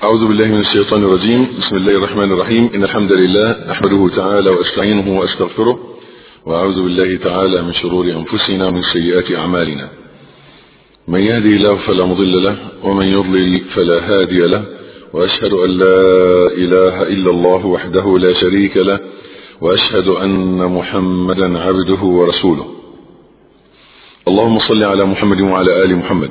أعوذ بالله من الشيطان الرجيم. بسم الله الرحمن الرحيم. إن الحمد لله نحمده تعالى وأستعينه وأستغفره وأعوذ بالله تعالى من شرور أنفسنا ومن سيئات أعمالنا. من يهدي الله فلا مضل له ومن يضلل فلا هادي له وأشهد أن لا إله إلا الله وحده لا شريك له وأشهد أن محمدا عبده ورسوله. اللهم صل على محمد وعلى آل محمد.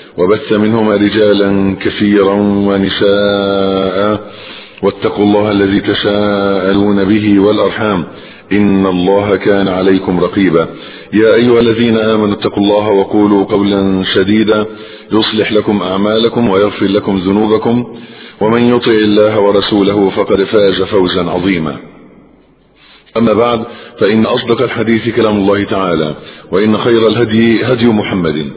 وبث منهما رجالا كثيرا ونساء واتقوا الله الذي تساءلون به والأرحام إن الله كان عليكم رقيبا. يا أيها الذين آمنوا اتقوا الله وقولوا قولا سديدا يصلح لكم أعمالكم ويغفر لكم ذنوبكم ومن يطع الله ورسوله فقد فاز فوزا عظيما. أما بعد فإن أصدق الحديث كلام الله تعالى وإن خير الهدي هدي محمد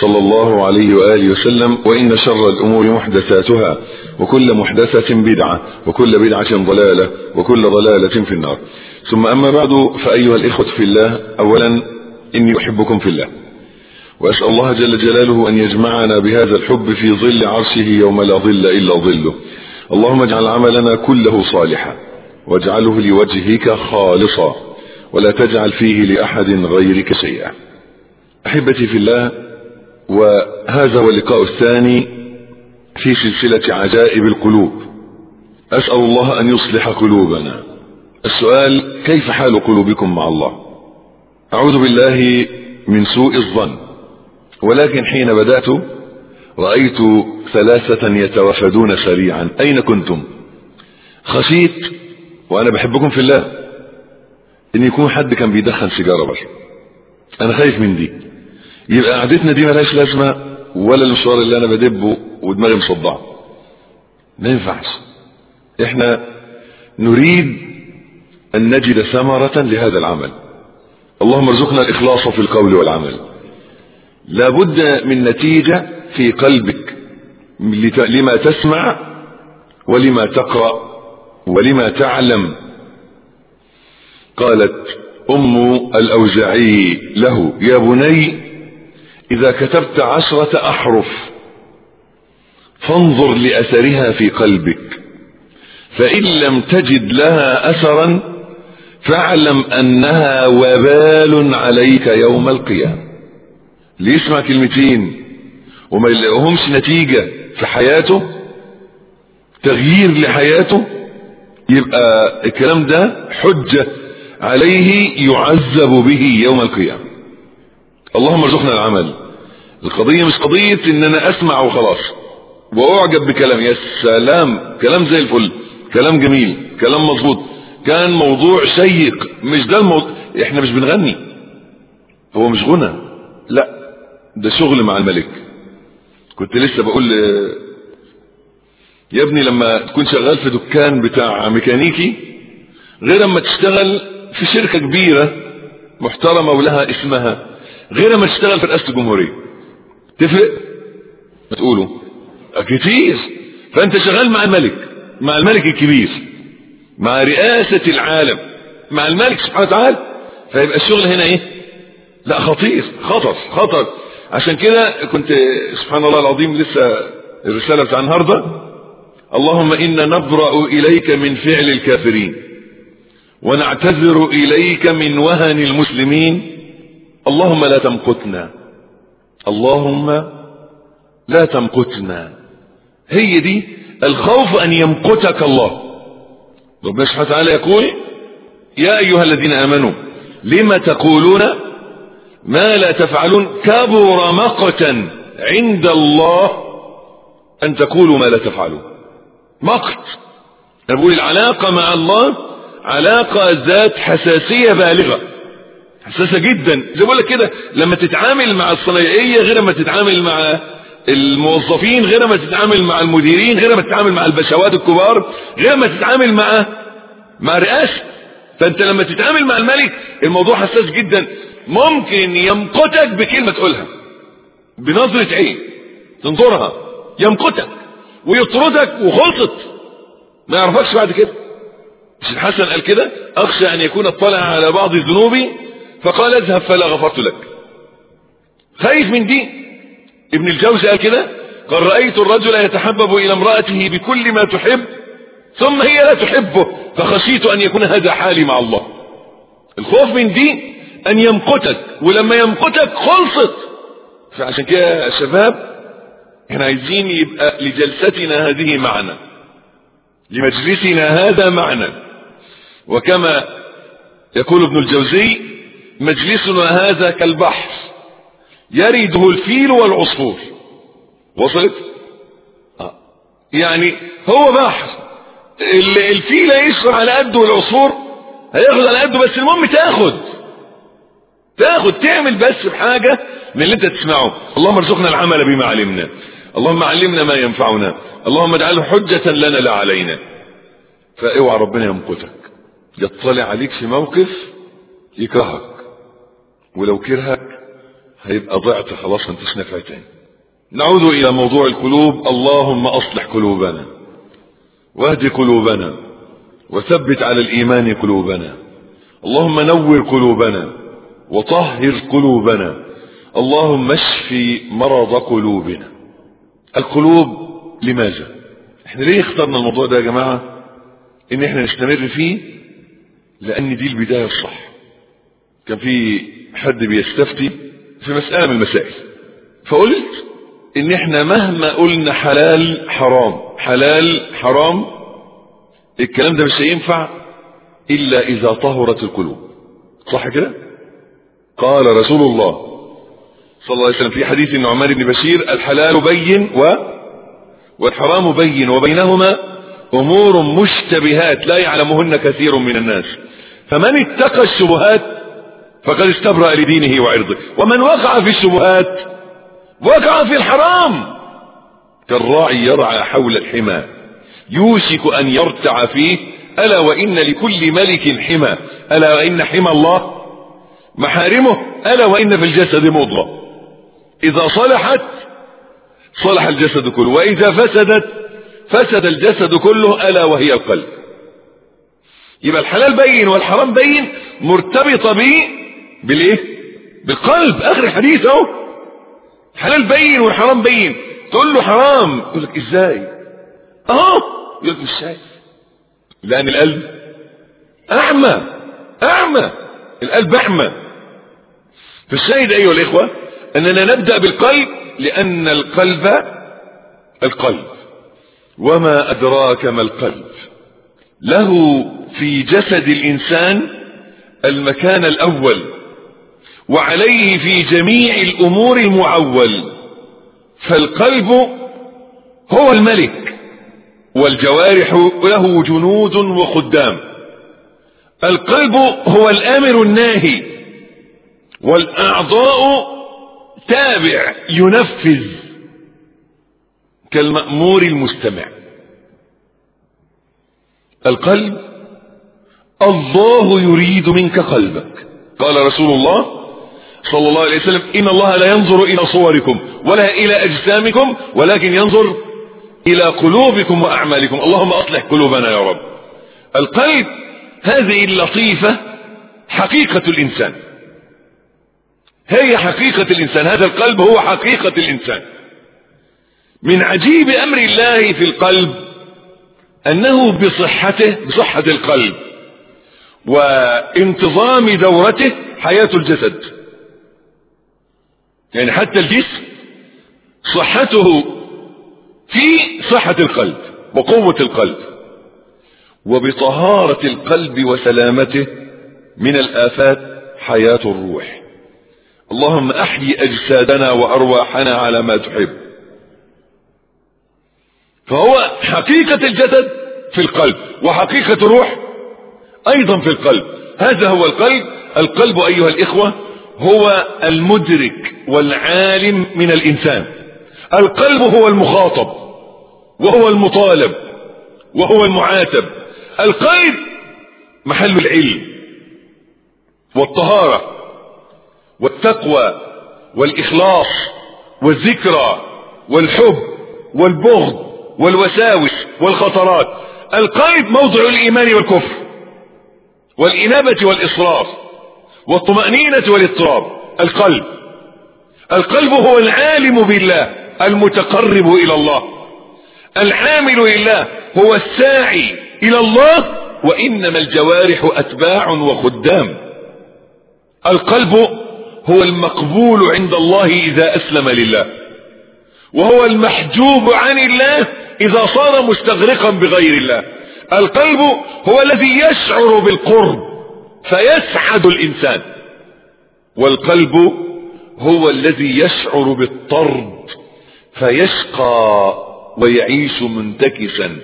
صلى الله عليه وآله وسلم وإن شر الأمور محدثاتها وكل محدثة بدعة وكل بدعة ضلالة وكل ضلالة في النار. ثم أما بعد فأيها الإخوة في الله أولا إني أحبكم في الله وأسأل الله جل جلاله أن يجمعنا بهذا الحب في ظل عرشه يوم لا ظل إلا ظله. اللهم اجعل عملنا كله صالحا واجعله لوجهك خالصا ولا تجعل فيه لأحد غيرك شيئا. أحبتي في الله وهذا هو اللقاء الثاني في سلسلة عجائب القلوب. أسأل الله أن يصلح قلوبنا. السؤال كيف حال قلوبكم مع الله؟ أعوذ بالله من سوء الظن. ولكن حين بدأت رأيت ثلاثة يتوافدون سريعا. أين كنتم؟ خشيت وأنا بحبكم في الله. إن يكون حد كان بيدخن سيجارة بس أنا خايف من دي. يبقى قعدتنا دي ملهاش لازمة ولا المشوار اللي أنا بدبه ودماغي مصدعة. ما ينفعش. إحنا نريد أن نجد ثمرة لهذا العمل. اللهم ارزقنا الإخلاص في القول والعمل. لابد من نتيجة في قلبك لما تسمع ولما تقرأ ولما تعلم. قالت أم الأوزعي له يا بني إذا كتبت عشرة أحرف فانظر لأثرها في قلبك. فإن لم تجد لها أثرا فاعلم أنها وبال عليك يوم القيامة. اللي يسمع كلمتين؟ وما يلاقيهمش نتيجة في حياته؟ تغيير لحياته؟ يبقى الكلام ده حجة عليه يعذب به يوم القيامة. اللهم ارزقنا العمل. القضية مش قضية إن أنا أسمع وخلاص. وأعجب بكلام يا سلام كلام زي الفل كلام جميل كلام مظبوط. كان موضوع شيق مش ده الموضوع. إحنا مش بنغني. هو مش غنى. لا ده شغل مع الملك. كنت لسه بقول يا ابني لما تكون شغال في دكان بتاع ميكانيكي غير لما تشتغل في شركة كبيرة محترمة ولها اسمها غير لما تشتغل في رئاسة الجمهورية. تفرق؟ ما تقولوا كتير. فأنت شغال مع الملك مع الملك الكبير مع رئاسة العالم مع الملك سبحانه وتعالى. فيبقى الشغل هنا إيه؟ لا خطير خطر خطر. عشان كده كنت سبحان الله العظيم لسه الرسالة بتاع النهارده. اللهم إنا نبرأ إليك من فعل الكافرين ونعتذر إليك من وهن المسلمين. اللهم لا تمقتنا. اللهم لا تمقتنا. هي دي الخوف أن يمقتك الله. ربنا سبحانه وتعالى يقول يا أيها الذين آمنوا لما تقولون ما لا تفعلون كبر مقتا عند الله أن تقولوا ما لا تفعلون. مقت. أنا بقول العلاقة مع الله علاقة ذات حساسية بالغة. حساسة جدا. زي بقول لك كده لما تتعامل مع الصنايعية غير لما تتعامل مع الموظفين غير ما تتعامل مع المديرين غير ما تتعامل مع البشوات الكبار غير ما تتعامل مع مع رئاسة فأنت لما تتعامل مع الملك الموضوع حساس جدا. ممكن يمقتك بكلمة تقولها بنظرة عين تنظرها يمقتك ويطردك وخلصت. ما يعرفكش بعد كده. مش الحسن قال كده أخشى أن يكون اطلع على بعض ذنوبي فقال اذهب فلا غفرت لك. خايف من دي؟ ابن الجوزي قال كده قال رأيت الرجل يتحبب إلى امرأته بكل ما تحب ثم هي لا تحبه فخشيت أن يكون هذا حالي مع الله. الخوف من دي أن يمقتك ولما يمقتك خلصت. فعشان كده يا شباب إحنا عايزين يبقى لجلستنا هذه معنى لمجلسنا هذا معنى. وكما يقول ابن الجوزي مجلسنا هذا كالبحر. يرده الفيل والعصفور. وصلت؟ آه. يعني هو بحر. الفيل يشرب على قده والعصفور هياخد على قده بس المهم تاخد. تاخد تعمل بس بحاجة من اللي انت تسمعه. اللهم ارزقنا العمل بما علمنا. اللهم علمنا ما ينفعنا. اللهم اجعله حجة لنا لا علينا. فاوعى ربنا يمقتك. يطلع عليك في موقف يكرهك. ولو كرهك هيبقى ضعت خلاص انت مش نافع تاني نعود إلى موضوع القلوب. اللهم أصلح قلوبنا واهد قلوبنا وثبت على الإيمان قلوبنا. اللهم نور قلوبنا وطهر قلوبنا. اللهم اشف مرض قلوبنا. القلوب لماذا؟ إحنا ليه اخترنا الموضوع ده يا جماعة؟ إن إحنا نستمر فيه؟ لأن دي البداية الصح. كان في حد بيستفتي في مسألة من المسائل. فقلت إن إحنا مهما قلنا حلال حرام. حلال حرام الكلام ده مش هينفع إلا إذا طهرت القلوب. صح كده؟ قال رسول الله صلى الله عليه وسلم في حديث النعمان بن بشير الحلال بين و والحرام بين وبينهما أمور مشتبهات لا يعلمهن كثير من الناس. فمن اتقى الشبهات فقد استبرأ لدينه وعرضه. ومن وقع في الشبهات وقع في الحرام. كالراعي يرعى حول الحمى. يوشك أن يرتع فيه. ألا وإن لكل ملك حمى ألا وإن حمى الله محارمه. ألا وإن في الجسد مضغة. إذا صلحت صلح الجسد كله. وإذا فسدت فسد الجسد كله. ألا وهي القلب. يبقى الحلال بين والحرام بين. مرتبطة به بالايه؟ بالقلب. آخر الحديث أهو. الحلال بين والحرام بين. تقول له حرام. يقول لك إزاي؟ أهو. يقول لك مش شايف. لأن القلب أعمى. أعمى. القلب أعمى. فالشاهد أيها الإخوة أننا نبدأ بالقلب لأن القلب القلب. وما أدراك ما القلب. له في جسد الإنسان المكان الأول. وعليه في جميع الأمور المعول. فالقلب هو الملك والجوارح له جنود وخدام. القلب هو الآمر الناهي والأعضاء تابع ينفذ كالمأمور المستمع. القلب الله يريد منك قلبك. قال رسول الله صلى الله عليه وسلم إن الله لا ينظر إلى صوركم ولا إلى أجسامكم ولكن ينظر إلى قلوبكم وأعمالكم. اللهم أصلح قلوبنا يا رب. القلب هذه اللطيفة حقيقة الإنسان. هي حقيقة الإنسان. هذا القلب هو حقيقة الإنسان. من عجيب أمر الله في القلب أنه بصحته بصحة القلب وانتظام دورته حياة الجسد. يعني حتى الجسم صحته في صحة القلب وقوة القلب وبطهارة القلب وسلامته من الآفات حياة الروح. اللهم أحيي أجسادنا وأرواحنا على ما تحب. فهو حقيقة الجسد في القلب وحقيقة الروح أيضا في القلب. هذا هو القلب. القلب أيها الإخوة هو المدرك والعالم من الإنسان. القلب هو المخاطب وهو المطالب وهو المعاتب. القلب محل العلم والطهارة والتقوى والإخلاص والذكرى والحب والبغض والوساوس والخطرات. القلب موضع الإيمان والكفر والإنابة والإصرار. والطمأنينة والاضطراب. القلب. القلب هو العالم بالله المتقرب إلى الله. العامل لله هو الساعي إلى الله وإنما الجوارح أتباع وخدام. القلب هو المقبول عند الله إذا أسلم لله وهو المحجوب عن الله إذا صار مستغرقا بغير الله. القلب هو الذي يشعر بالقرب فيسعد الإنسان. والقلب هو الذي يشعر بالطرد فيشقى ويعيش منتكسا.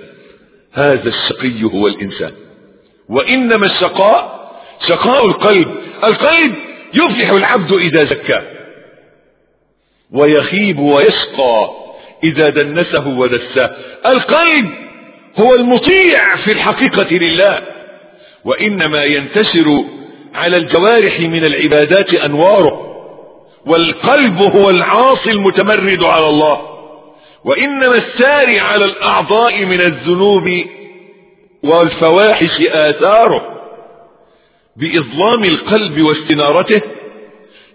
هذا الشقي هو الإنسان. وإنما الشقاء شقاء القلب. القلب يفلح العبد إذا زكاه ويخيب ويشقى إذا دنسه ودساه. القلب هو المطيع في الحقيقة لله. وإنما ينتشر على الجوارح من العبادات أنواره والقلب هو العاصي المتمرد على الله. وإنما الساري على الأعضاء من الذنوب والفواحش آثاره. بإظلام القلب واستنارته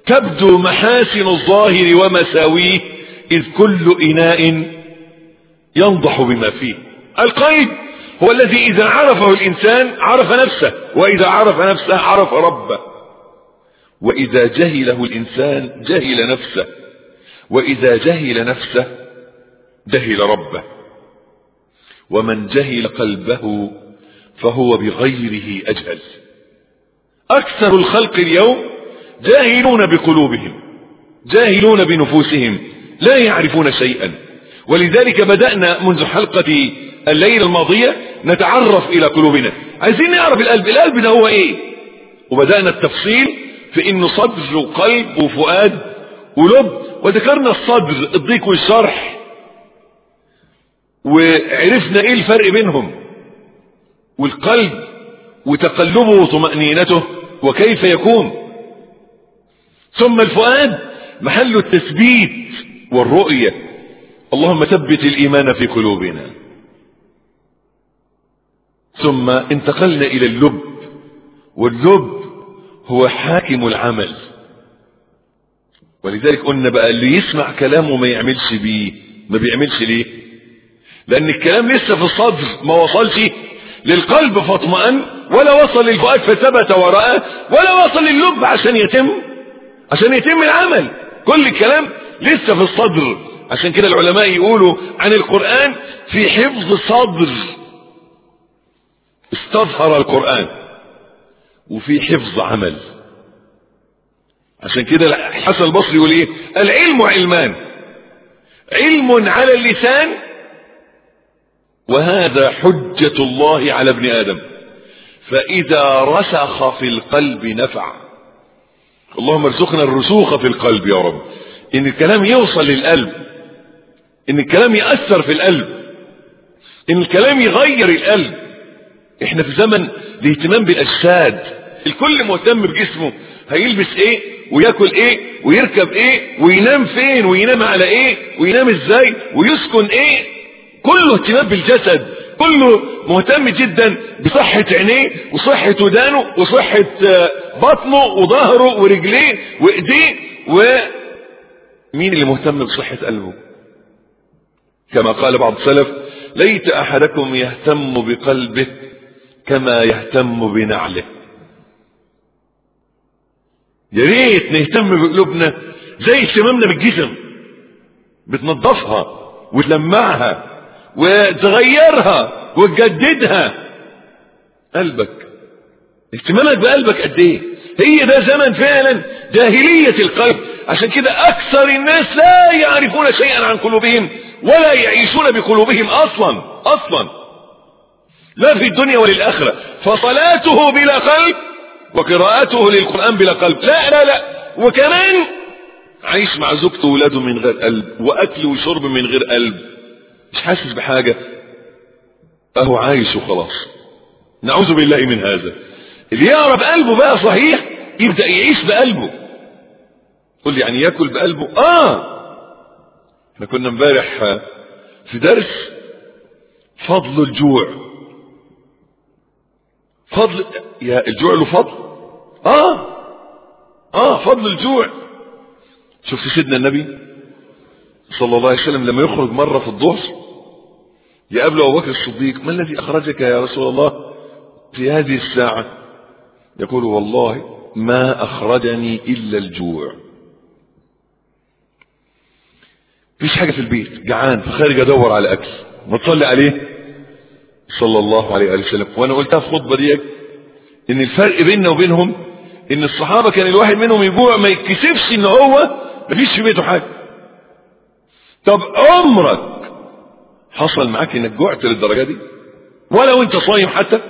تبدو محاسن الظاهر ومساويه إذ كل إناء ينضح بما فيه. القلب هو الذي إذا عرفه الإنسان عرف نفسه وإذا عرف نفسه عرف ربه. وإذا جهله الإنسان جهل نفسه وإذا جهل نفسه جهل ربه. ومن جهل قلبه فهو بغيره أجهل. أكثر الخلق اليوم جاهلون بقلوبهم جاهلون بنفوسهم لا يعرفون شيئا. ولذلك بدأنا منذ حلقة الليلة الماضية نتعرف إلى قلوبنا. عايزين نعرف القلب. القلب ده هو إيه؟ وبدأنا التفصيل في إنه صدر وقلب وفؤاد ولب. وذكرنا الصدر الضيق والشرح. وعرفنا إيه الفرق بينهم. والقلب وتقلبه وطمأنينته وكيف يكون. ثم الفؤاد محل التثبيت والرؤية. اللهم ثبت الإيمان في قلوبنا. ثم انتقلنا إلى اللب. واللب هو حاكم العمل. ولذلك قلنا بقى اللي يسمع كلامه ما يعملش بيه. ما بيعملش ليه؟ لأن الكلام لسه في الصدر ما وصلش للقلب فاطمأن ولا وصل للفؤاد فثبت ورأى ولا وصل لللب عشان يتم عشان يتم العمل. كل الكلام لسه في الصدر. عشان كده العلماء يقولوا عن القرآن في حفظ صدر. استظهر القرآن وفي حفظ عمل. عشان كده حسن البصري يقول إيه؟ العلم علمان. علم على اللسان. وهذا حجة الله على ابن آدم. فإذا رسخ في القلب نفع. اللهم ارزقنا الرسوخ في القلب يا رب. إن الكلام يوصل للقلب. إن الكلام يأثر في القلب. إن الكلام يغير القلب. إحنا في زمن الاهتمام بالأجساد. الكل مهتم بجسمه. هيلبس إيه؟ وياكل إيه؟ ويركب إيه؟ وينام فين؟ وينام على إيه؟ وينام إزاي؟ ويسكن إيه؟ كله اهتمام بالجسد. كله مهتم جدا بصحة عينيه وصحة ودانه وصحة بطنه وظهره ورجليه وإيديه. ومين اللي مهتم بصحة قلبه؟ كما قال بعض السلف ليت أحدكم يهتم بقلبه كما يهتم بنعله. يا ريت نهتم بقلوبنا زي اهتمامنا بالجسم. بتنظفها وتلمعها وتغيرها وتجددها. قلبك اهتمامك بقلبك قد إيه؟ هي ده زمن فعلا جاهلية القلب. عشان كده أكثر الناس لا يعرفون شيئا عن قلوبهم ولا يعيشون بقلوبهم أصلا أصلا. لا في الدنيا وللآخرة. فصلاته بلا قلب وقراءته للقرآن بلا قلب. لا لا لا. وكمان عايش مع زوجته وولاده من غير قلب وأكل وشرب من غير قلب. مش حاسس بحاجة؟ أهو عايش وخلاص. نعوذ بالله من هذا. اللي يعرف قلبه بقى صحيح يبدأ يعيش بقلبه. قل يعني ياكل بقلبه؟ آه. إحنا كنا امبارح في درس فضل الجوع. فضل يا الجوع له فضل. آه. آه فضل الجوع. شفت سيدنا النبي صلى الله عليه وسلم لما يخرج مرة في الظهر يقابل أبو بكر الصديق ما الذي أخرجك يا رسول الله في هذه الساعة؟ يقول والله ما أخرجني إلا الجوع. فيش حاجة في البيت جعان فخارج أدور على أكل. ما تصلي عليه؟ صلى الله عليه وسلم. وأنا قلتها في خطبة ديك إن الفرق بيننا وبينهم إن الصحابة كان الواحد منهم يجوع ما يتكسفش إن هو مفيش في بيته حاجة. طب عمرك حصل معاك إنك جوعت للدرجة دي؟ ولا وأنت صايم حتى؟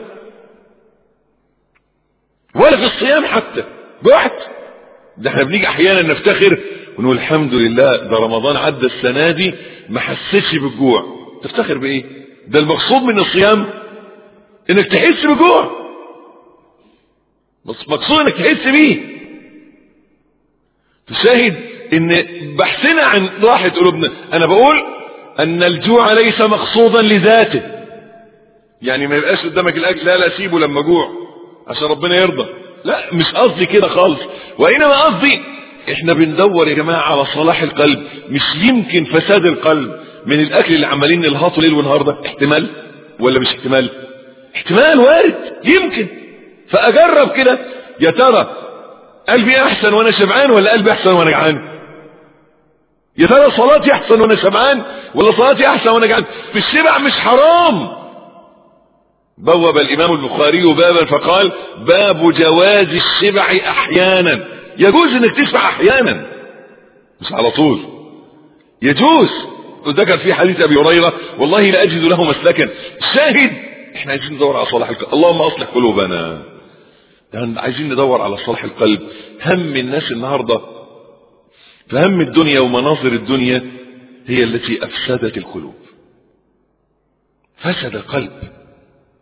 ولا في الصيام حتى؟ جوعت؟ ده إحنا بنيجي أحيانا نفتخر ونقول الحمد لله ده رمضان عدى السنة دي ما حسيتش بالجوع. تفتخر بإيه؟ ده المقصود من الصيام إنك تحس بجوع. مقصود إنك تحس بيه. تشاهد إن بحثنا عن راحة قلوبنا. أنا بقول أن الجوع ليس مقصودا لذاته. يعني ما يبقاش قدامك الأكل لا لا سيبه لما جوع عشان ربنا يرضى. لا مش قصدي كده خالص. وإنما قصدي إحنا بندور يا جماعة على صلاح القلب مش يمكن فساد القلب. من الأكل اللي عمالين نلهطه ليل ونهار ده احتمال ولا مش احتمال؟ احتمال وارد يمكن. فأجرب كده. يا ترى قلبي أحسن وأنا شبعان ولا قلبي أحسن وأنا جعان؟ يا ترى صلاتي أحسن وأنا شبعان ولا صلاتي أحسن وأنا جعان؟ الشبع مش حرام. بوب الإمام البخاري بابا فقال باب جواز الشبع أحيانا. يجوز إنك تشبع أحيانا. مش على طول. يجوز. وذكر في حديث أبي هريرة والله لا أجد له مسلكا. شاهد! إحنا عايزين ندور على صلاح القلب. اللهم أصلح قلوبنا. عايزين ندور على صلاح القلب. هم الناس النهارده. فهم الدنيا ومناظر الدنيا هي التي أفسدت القلوب. فسد القلب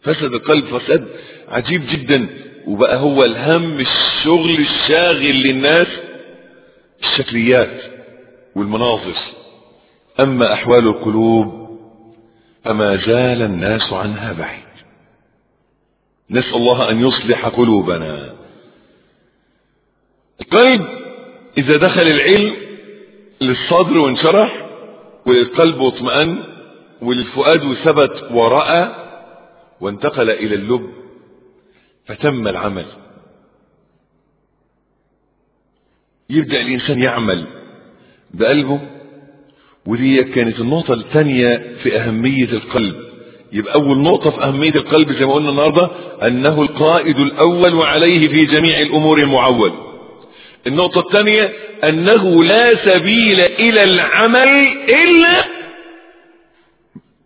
فسد القلب فساد عجيب جدا. وبقى هو الهم الشغل الشاغل للناس. الشكليات والمناظر. أما أحوال القلوب فما زال الناس عنها بعيد. نسأل الله أن يصلح قلوبنا. القلب إذا دخل العلم للصدر وانشرح وللقلب واطمأن وللفؤاد وثبت ورأى وانتقل إلى اللب فتم العمل. يبدأ الإنسان يعمل بقلبه ودي كانت النقطة الثانية في أهمية القلب. يبقى أول نقطة في أهمية القلب زي ما قلنا النهاردة أنه القائد الأول وعليه في جميع الأمور المعول. النقطة الثانية أنه لا سبيل إلى العمل إلا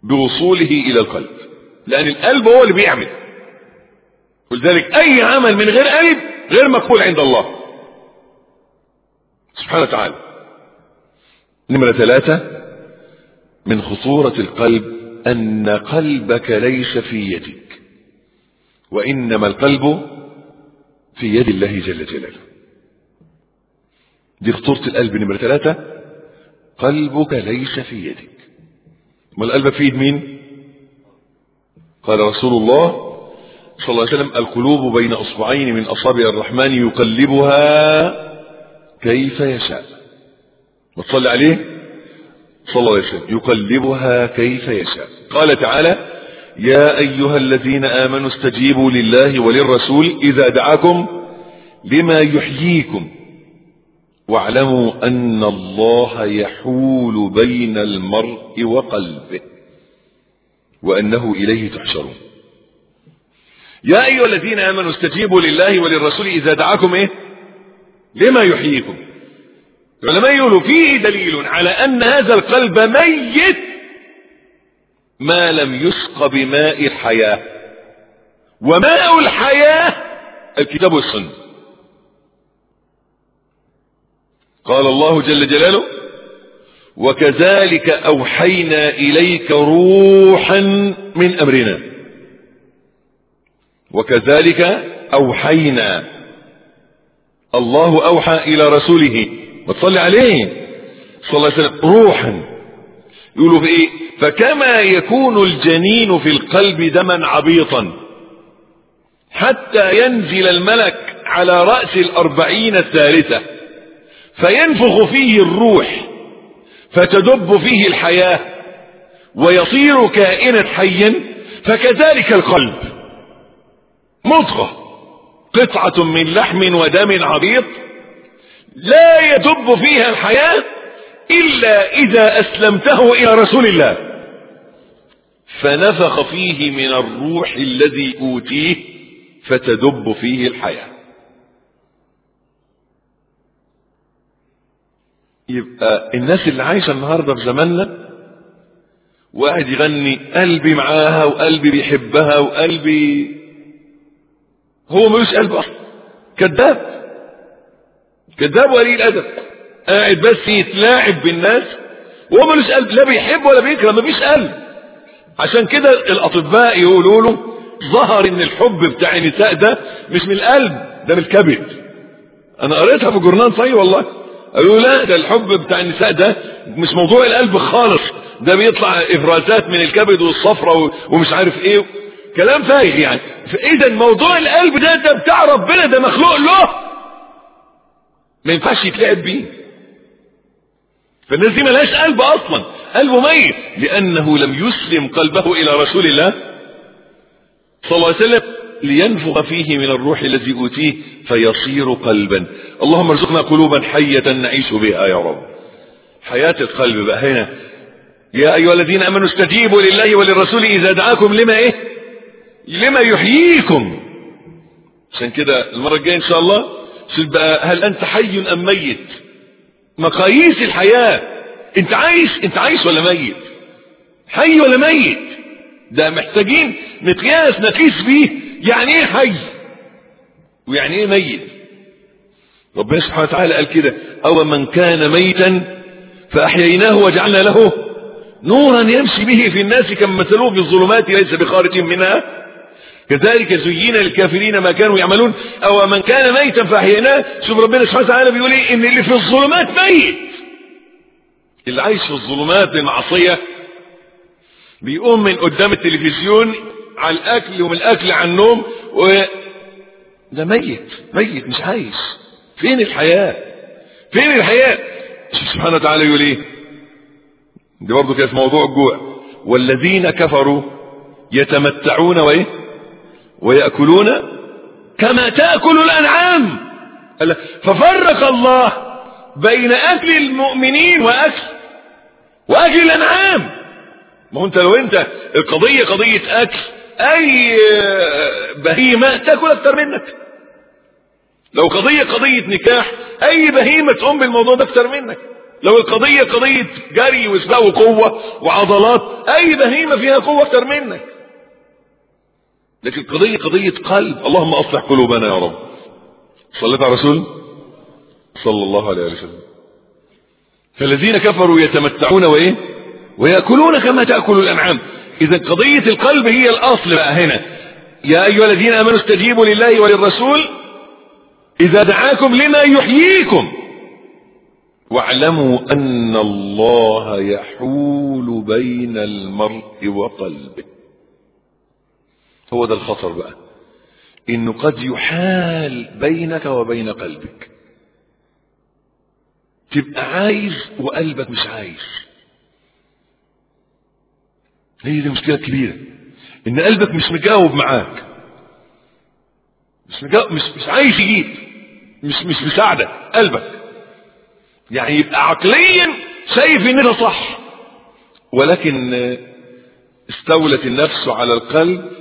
بوصوله إلى القلب. لأن القلب هو اللي بيعمل. ولذلك أي عمل من غير قلب غير مقبول عند الله. سبحانه وتعالى. نمرة ثلاثة. من خطورة القلب أن قلبك ليس في يدك وإنما القلب في يد الله جل جلاله. دي خطورة القلب نمرة ثلاثة. قلبك ليس في يدك. ما القلب في يد مين؟ قال رسول الله صلى الله عليه وسلم القلوب بين أصبعين من أصابع الرحمن يقلبها كيف يشاء. ما تصلي عليه؟ صلى الله عليه وسلم. يقلبها كيف يشاء. قال تعالى يا أيها الذين آمنوا استجيبوا لله وللرسول إذا دعاكم لما يحييكم. واعلموا أن الله يحول بين المرء وقلبه وأنه إليه تحشرون. يا أيها الذين آمنوا استجيبوا لله وللرسول إذا دعاكم إيه؟ لما يحييكم. العلماء يقولوا فيه دليل على أن هذا القلب ميت ما لم يسق بماء الحياة. وماء الحياة الكتاب والسنة. قال الله جل جلاله وكذلك أوحينا إليك روحا من أمرنا. وكذلك أوحينا. الله أوحى إلى رسوله. وتصلي عليه. صلى الله عليه وسلم روحا. يقولوا في إيه؟ فكما يكون الجنين في القلب دما عبيطا. حتى ينزل الملك على رأس الأربعين الثالثة. فينفخ فيه الروح. فتدب فيه الحياة. ويصير كائنا حيا. فكذلك القلب. مضغة. قطعة من لحم ودم عبيط. لا يدب فيها الحياة إلا إذا أسلمته إلى رسول الله. فنفخ فيه من الروح الذي أوتيه فتدب فيه الحياة. يبقى الناس اللي عايشة النهاردة في زماننا واحد يغني قلبي معاها وقلبي بيحبها وقلبي هو ملوش قلب أصلا. كذاب. كذاب ولي الأدب. قاعد بس يتلاعب بالناس وهو ملوش قلب لا بيحب ولا بيكره مفيش قلب عشان كده الأطباء يقولوا له ظهر إن الحب بتاع النساء ده مش من القلب ده من الكبد. أنا قريتها في جورنال صحيح والله. قالوا لا ده الحب بتاع النساء ده مش موضوع القلب خالص. ده بيطلع افرازات من الكبد والصفرة ومش عارف إيه. كلام فايغ يعني. فإذا موضوع القلب ده ده بتاع ربنا ده مخلوق له. ما ينفعش يتلعب بيه. فالناس دي ملهاش قلب أصلا. قلبه ميت. لأنه لم يسلم قلبه إلى رسول الله صلى الله عليه وسلم لينفخ فيه من الروح الذي أوتيه فيصير قلبا. اللهم ارزقنا قلوبا حية نعيش بها يا رب. حياة القلب بقى هنا. يا أيها الذين آمنوا استجيبوا لله وللرسول إذا دعاكم لما إيه؟ لما يحييكم. عشان كده المرة الجاية إن شاء الله بقى هل أنت حي أم ميت؟ مقاييس الحياة. أنت عايش أنت عايش ولا ميت؟ حي ولا ميت؟ ده محتاجين مقياس نقيس بيه. يعني إيه حي؟ ويعني إيه ميت؟ ربنا سبحانه وتعالى قال كده أو من كان ميتا فأحييناه وجعلنا له نورا يمشي به في الناس كما مثلوه في الظلمات ليس بخارج منها. كذلك زين للكافرين ما كانوا يعملون. أو من كان ميتا فأحييناه. شوف ربنا سبحانه وتعالى بيقول إيه؟ إن اللي في الظلمات ميت. اللي عايش في الظلمات المعصية بيقوم من قدام التلفزيون على الأكل ومن الأكل على النوم و ده ميت. ميت مش عايش. فين الحياة؟ فين الحياة؟ سبحانه وتعالى يقول إيه؟ دي برضه كده في موضوع الجوع. والذين كفروا يتمتعون وإيه؟ ويأكلون كما تأكل الأنعام. ففرق الله بين أكل المؤمنين وأكل وأكل الأنعام. ما هو أنت لو أنت القضية قضية أكل أي بهيمة تأكل أكتر منك. لو قضية قضية نكاح أي بهيمة تقوم بالموضوع ده أكتر منك. لو القضية قضية جري وسباق وقوة وعضلات أي بهيمة فيها قوة أكتر منك. لكن القضية قضية قلب. اللهم أصلح قلوبنا يا رب. صليت على رسول. صلى الله عليه وسلم. فالذين كفروا يتمتعون وإيه؟ ويأكلون كما تأكل الأنعام. إذا قضية القلب هي الأصل بقى هنا. يا أيها الذين آمنوا استجيبوا لله وللرسول. إذا دعاكم لما يحييكم. واعلموا أن الله يحول بين المرء وقلبه. هو ده الخطر بقى. إنه قد يحال بينك وبين قلبك. تبقى عايز وقلبك مش عايز هي دي مشكلة كبيرة. إن قلبك مش مجاوب معاك. مش مجاوب مش مش عايز يجيب. مش مش مساعدك قلبك. يعني يبقى عقليا شايف إن ده صح. ولكن استولت النفس على القلب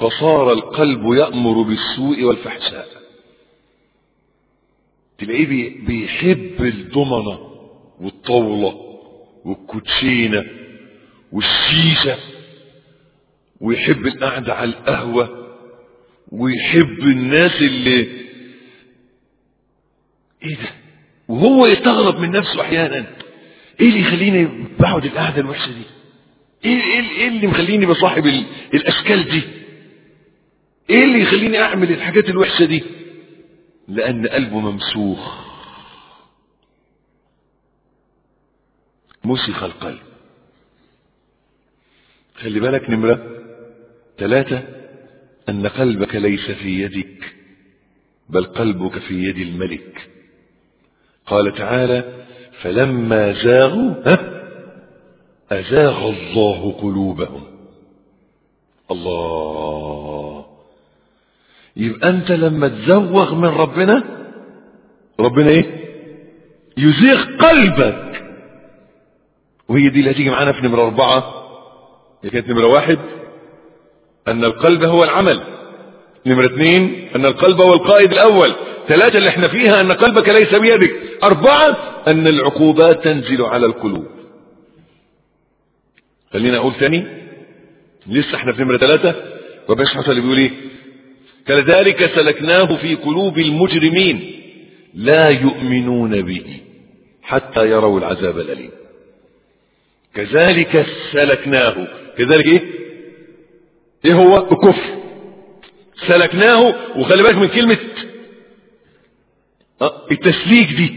فصار القلب يأمر بالسوء والفحشاء. تلاقيه بيحب الضمنة والطاولة والكوتشينة والشيشة ويحب القعدة على القهوة ويحب الناس اللي إيه ده؟ وهو يستغرب من نفسه أحيانا إيه اللي يخليني بقعد القعدة الوحشة دي؟ إيه إيه إيه اللي مخليني بصاحب ال- الأشكال دي؟ إيه اللي يخليني أعمل الحاجات الوحشة دي؟ لأن قلبه ممسوخ. مسخ القلب. خلي بالك نمرة ثلاثة أن قلبك ليس في يدك بل قلبك في يد الملك. قال تعالى فلما زاغوا ها؟ أزاغ الله قلوبهم. الله. يبقى أنت لما تزوغ من ربنا ربنا إيه؟ يزيغ قلبك. وهي دي اللي هتيجي معانا في نمرة أربعة. هي كانت نمرة واحد أن القلب هو العمل. نمرة اثنين أن القلب هو القائد الأول. ثلاثة اللي إحنا فيها أن قلبك ليس بيدك. أربعة أن العقوبات تنزل على القلوب. خلينا أقول ثاني. لسه إحنا في نمرة ثلاثة. سبحانه وتعالى بيقول إيه؟ كذلك سلكناه في قلوب المجرمين. لا يؤمنون به حتى يروا العذاب الأليم. كذلك سلكناه. كذلك إيه؟ إيه هو؟ الكفر. سلكناه وخلي بالك من كلمة آه، التسليك دي.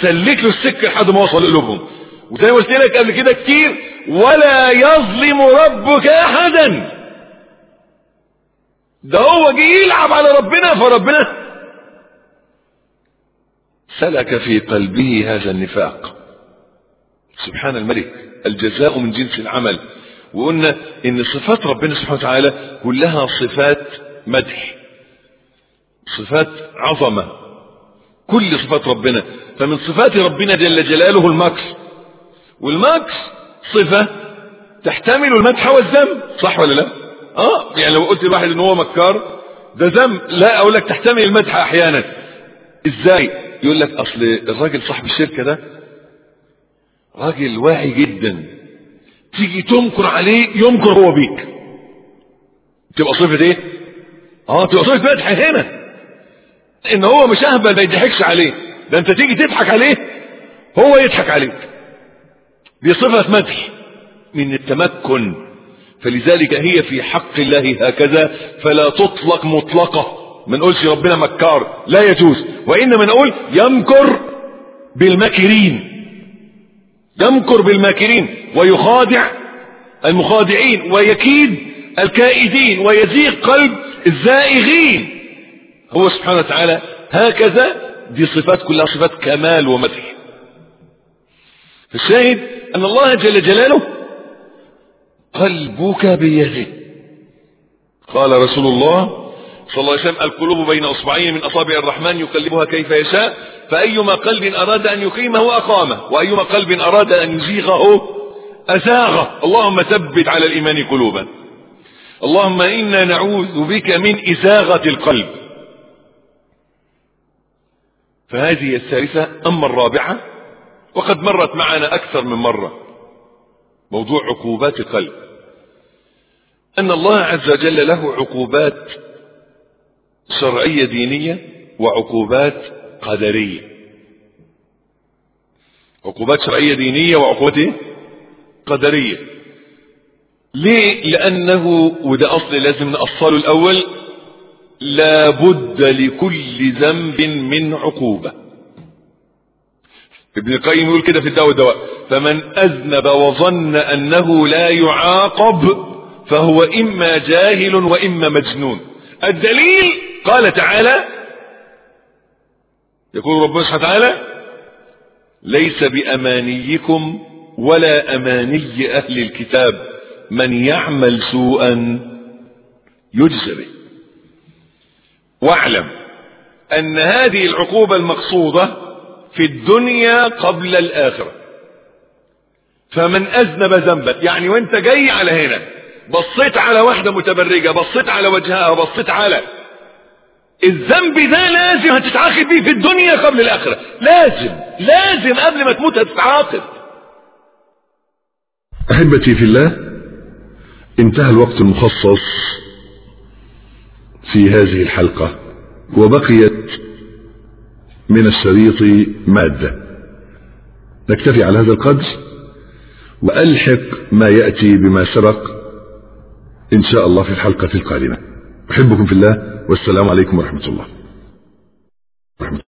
سلك له السكة لحد ما وصل قلوبهم. وزي ما قلت لك قبل كده كتير ولا يظلم ربك احدا. ده هو جه يلعب على ربنا فربنا سلك في قلبه هذا النفاق. سبحان الملك الجزاء من جنس العمل. وقلنا إن صفات ربنا سبحانه وتعالى كلها صفات مدح صفات عظمة. كل صفات ربنا. فمن صفات ربنا جل جلاله المكر والمكر صفة تحتمل المدح والذم صح ولا لا؟ آه يعني لو قلت لواحد إن هو مكار ده ذم لا أقول لك تحتمل المدح أحيانا. إزاي؟ يقول لك أصل الراجل صاحب الشركة ده راجل واعي جدا. تيجي تنكر عليه ينكر هو بيك. تبقى صفة إيه؟ آه تبقى صفة مدح هنا. إن هو مش أهبل ما يضحكش عليه. ده أنت تيجي تضحك عليه هو يضحك عليك. دي صفة مدح من التمكن. فلذلك هي في حق الله هكذا فلا تطلق مطلقة. ما نقولش ربنا مكار لا يجوز. وإنما نقول يمكر بالماكرين. يمكر بالماكرين ويخادع المخادعين ويكيد الكائدين ويزيغ قلب الزائغين. هو سبحانه وتعالى هكذا دي صفات كلها صفات كمال ومدح. فالشاهد أن الله جل جلاله قلبك بيده. قال رسول الله صلى الله عليه وسلم القلوب بين أصبعين من أصابع الرحمن يقلبها كيف يشاء فأيما قلب أراد أن يقيمه أقامه وأيما قلب أراد أن يزيغه أزاغه اللهم ثبت على الإيمان قلوبا. اللهم إنا نعوذ بك من إزاغة القلب. فهذه الثالثة أما الرابعة وقد مرت معنا أكثر من مرة. موضوع عقوبات القلب. أن الله عز وجل له عقوبات شرعية دينية وعقوبات قدرية. عقوبات شرعية دينية وعقوبات إيه؟ قدرية. ليه؟ لأنه وده أصل لازم نأصله الأول. لابد لكل ذنب من عقوبة. ابن القيم يقول كده في الدواء والدواء. فمن أذنب وظن أنه لا يعاقب فهو إما جاهل وإما مجنون. الدليل قال تعالى يقول ربنا سبحانه وتعالى ليس بأمانيكم ولا أماني أهل الكتاب. من يعمل سوءا يجزى به. واعلم أن هذه العقوبة المقصودة في الدنيا قبل الآخرة. فمن أذنب ذنبا يعني وانت جاي على هنا بصيت على واحدة متبرجة بصيت على وجهها بصيت على الذنب ده لازم هتتعاقب بيه في الدنيا قبل الآخرة. لازم لازم قبل ما تموت هتتعاقب. أحبتي في الله انتهى الوقت المخصص في هذه الحلقة وبقيت من الشريط مادة. نكتفي على هذا القدر وألحق ما يأتي بما سبق إن شاء الله في الحلقة القادمة. أحبكم في الله والسلام عليكم ورحمة الله.